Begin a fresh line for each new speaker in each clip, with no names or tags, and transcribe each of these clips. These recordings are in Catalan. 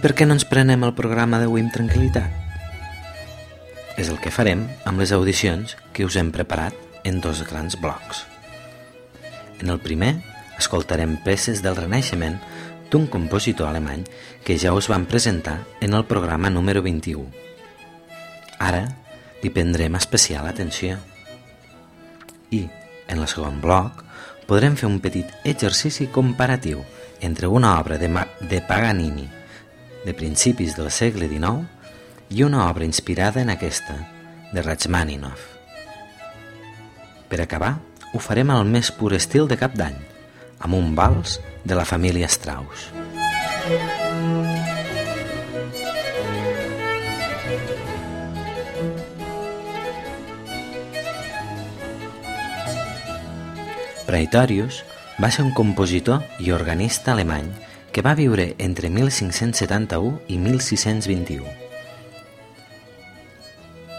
Per què no ens prenem el programa d'avui amb tranquil·litat? És el que farem amb les audicions que us hem preparat en dos grans blocs. En el primer, escoltarem peces del Renaixement d'un compositor alemany que ja us vam presentar en el programa número 21. Ara li prendrem especial atenció. I, en el segon bloc, podrem fer un petit exercici comparatiu entre una obra de, Ma de Paganini de principis del segle XIX i una obra inspirada en aquesta, de Rachmaninoff. Per acabar, ho farem al més pur estil de cap d'any, amb un vals de la família Strauss. Praetorius va ser un compositor i organista alemany que va viure entre 1571 i 1621.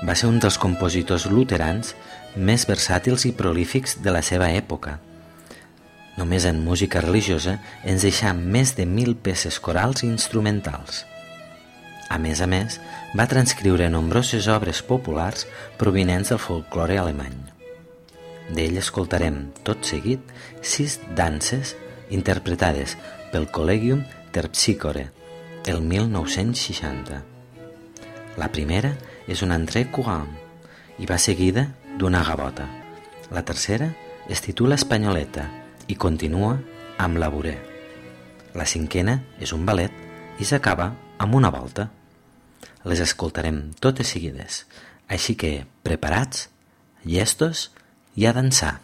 Va ser un dels compositors luterans més versàtils i prolífics de la seva època. Només en música religiosa ens deixà més de mil peces corals i instrumentals. A més a més, va transcriure nombroses obres populars provinents del folklore alemany. D'ell escoltarem, tot seguit, sis danses interpretades pel Collegium Terpsicore, el 1960. La primera és un entrée courant i va seguida d'una gavota. La tercera es titula Espanyoleta i continua amb la Buré. La cinquena és un ballet i s'acaba amb una volta. Les escoltarem totes seguides, així que preparats, llestos i a dansar.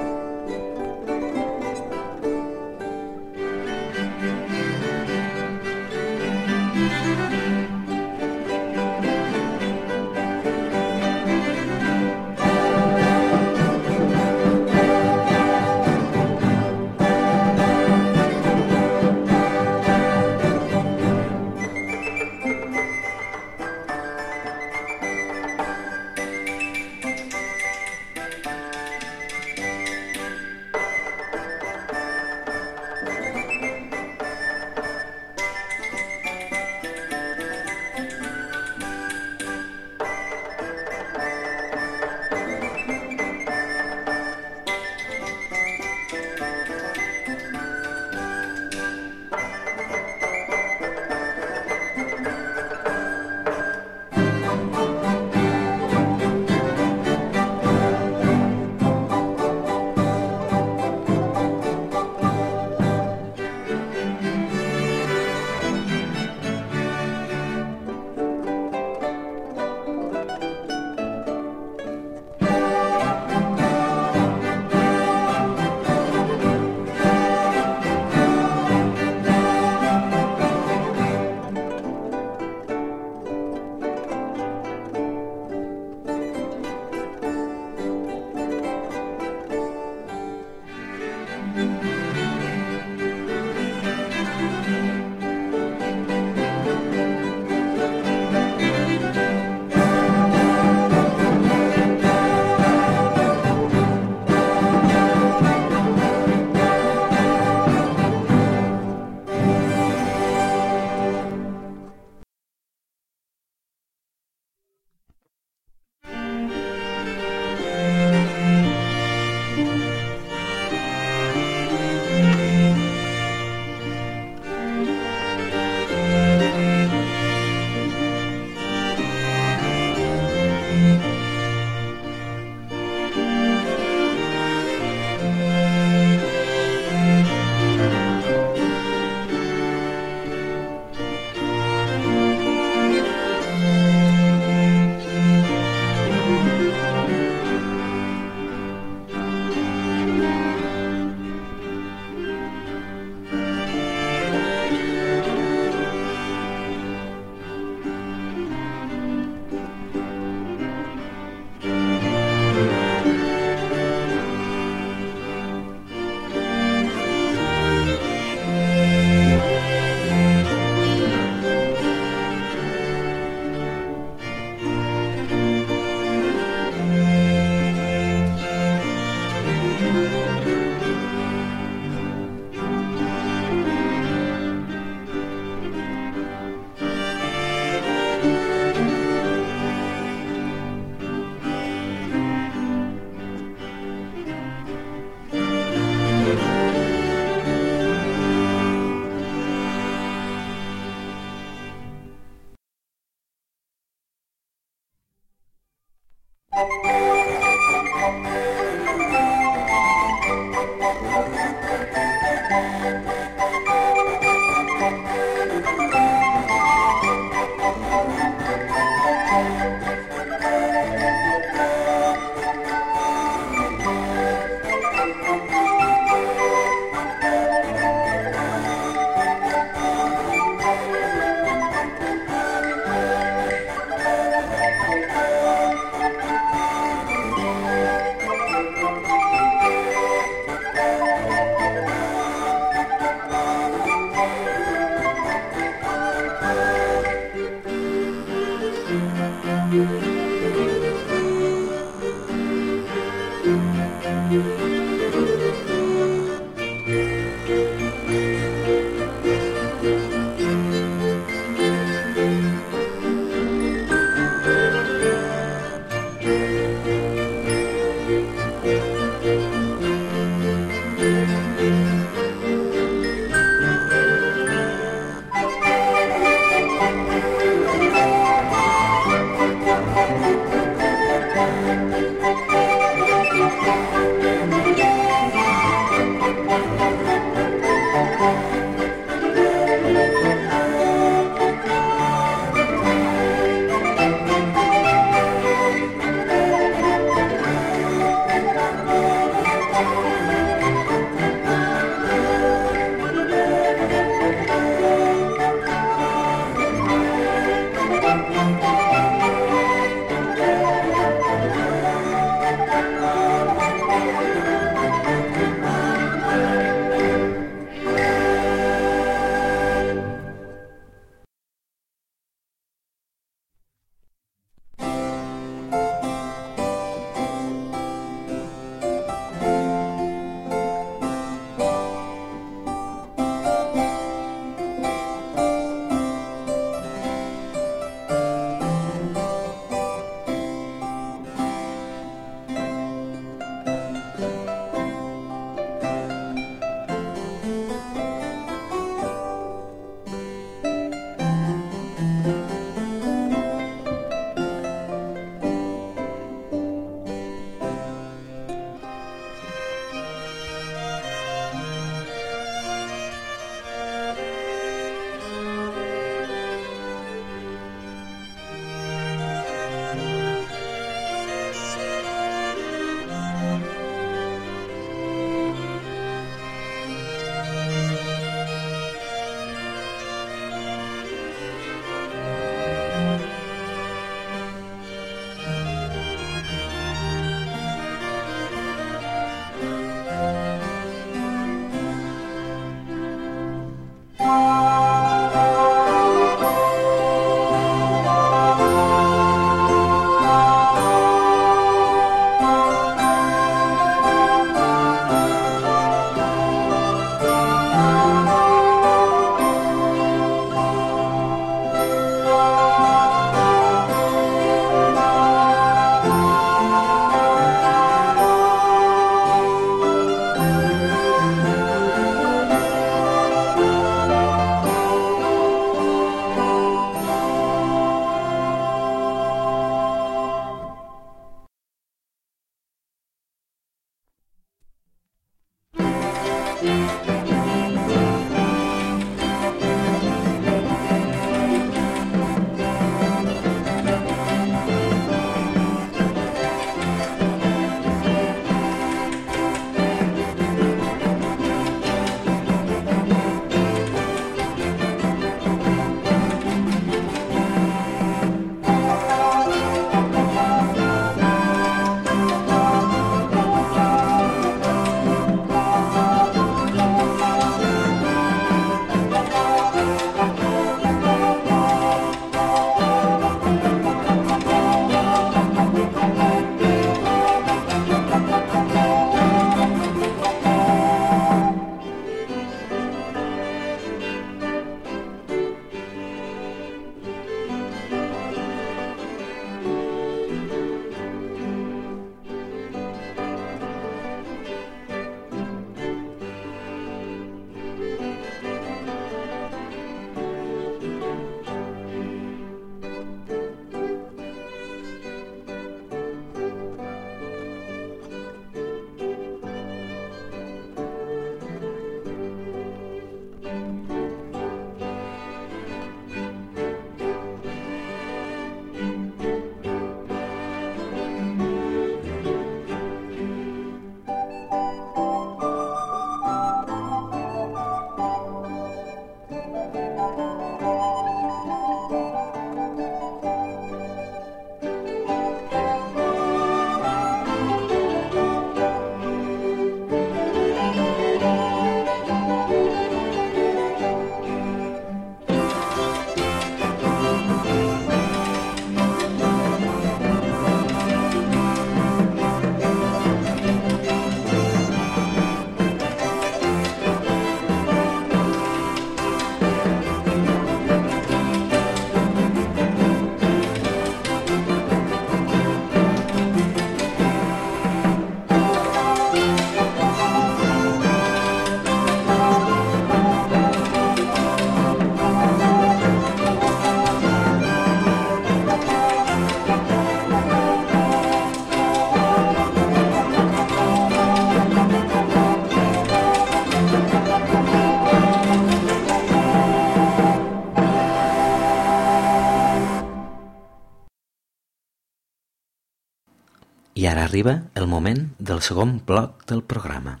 Arriba el moment del segon bloc del programa.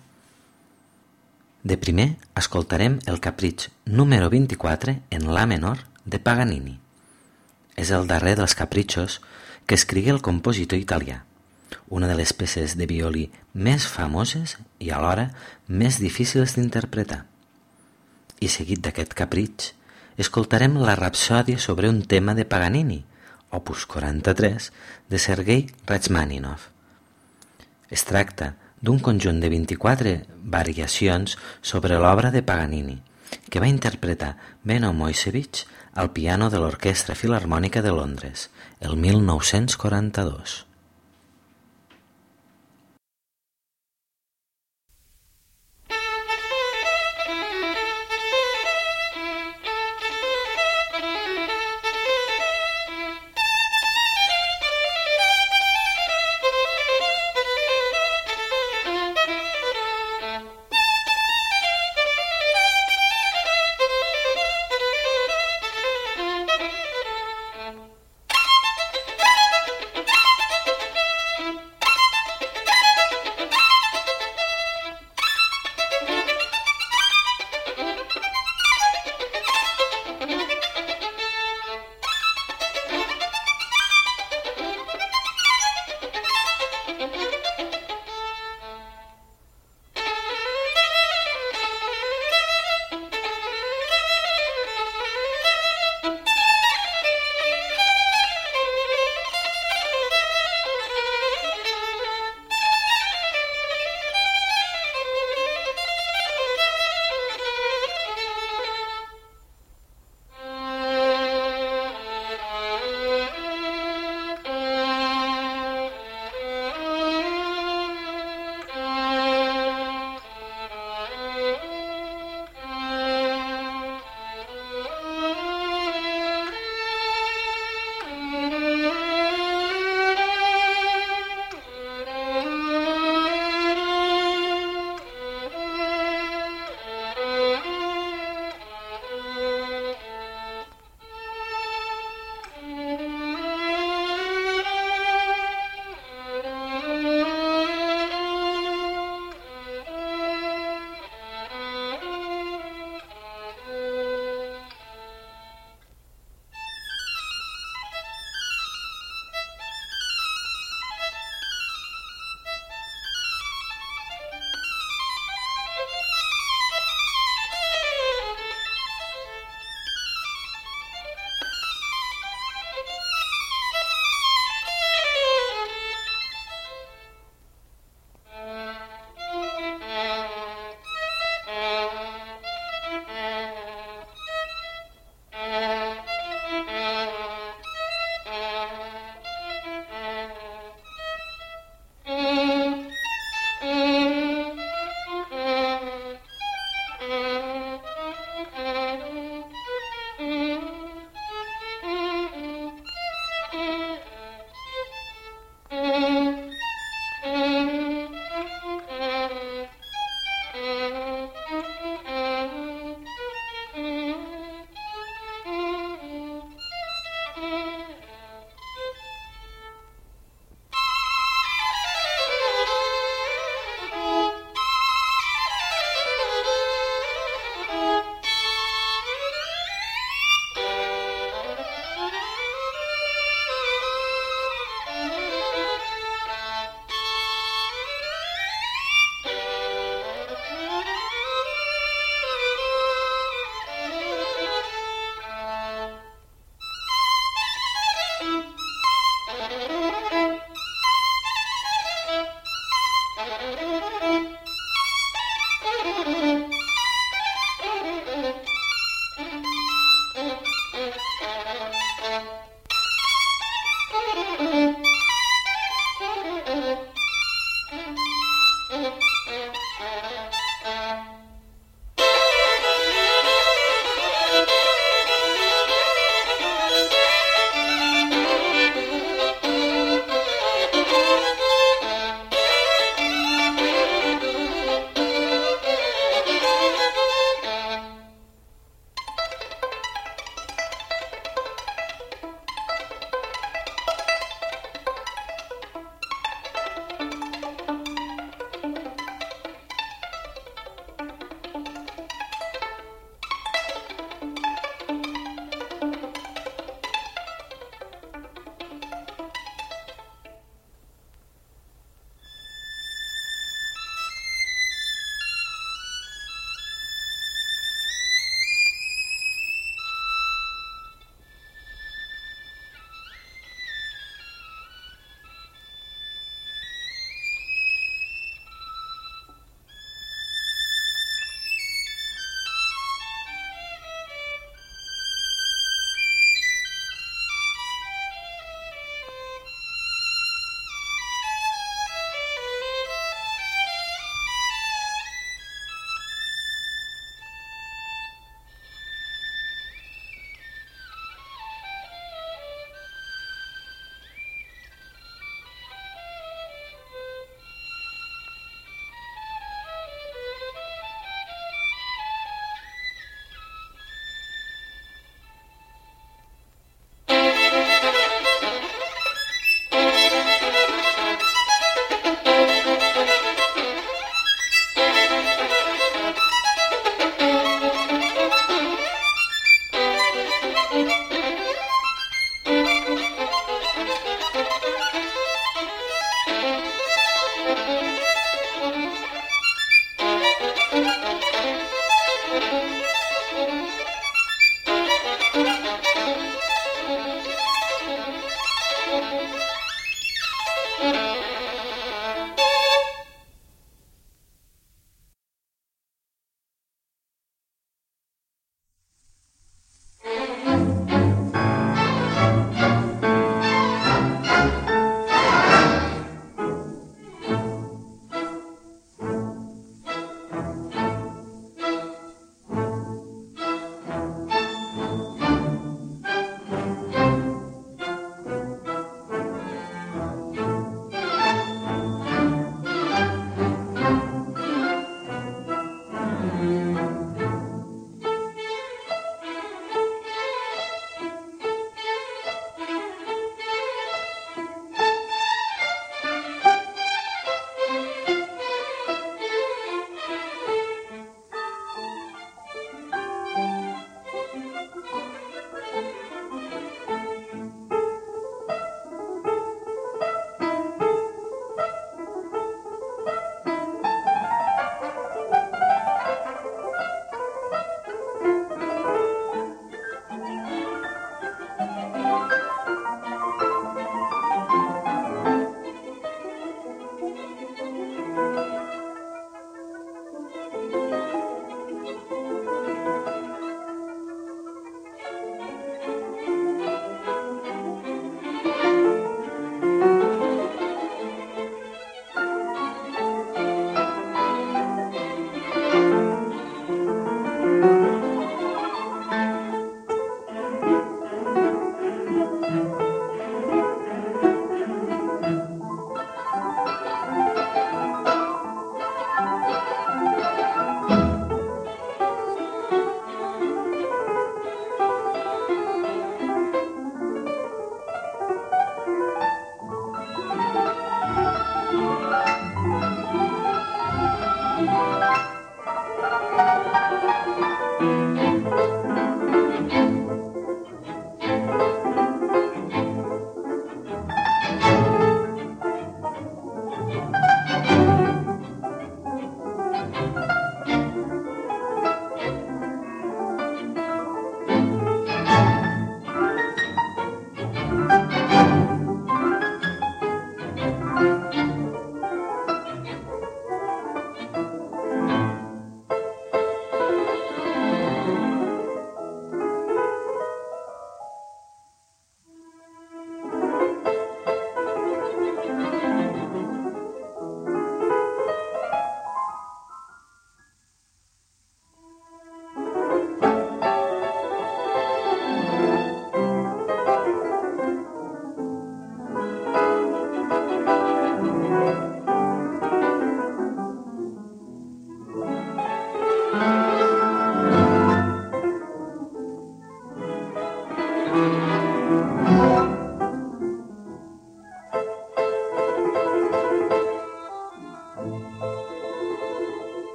De primer escoltarem el capritx número 24 en La menor de Paganini. És el darrer dels capritxos que escrigué el compositor italià, una de les peces de violí més famoses i alhora més difícils d'interpretar. I seguit d'aquest capritx, escoltarem la rapsòdia sobre un tema de Paganini, opus 43, de Sergei Rachmaninov. Es tracta d'un conjunt de 24 variacions sobre l'obra de Paganini, que va interpretar Beno Moisevich al piano de l'Orquestra Filarmònica de Londres, el 1942.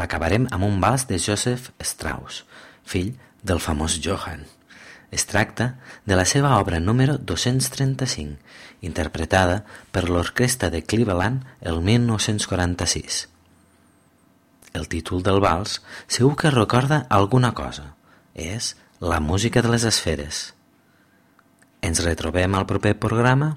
L'acabarem amb un vals de Joseph Strauss, fill del famós Johann. Es tracta de la seva obra número 235, interpretada per l'orquestra de Cleveland el 1946. El títol del vals segur que recorda alguna cosa. És la música de les esferes. Ens retrobem al proper programa?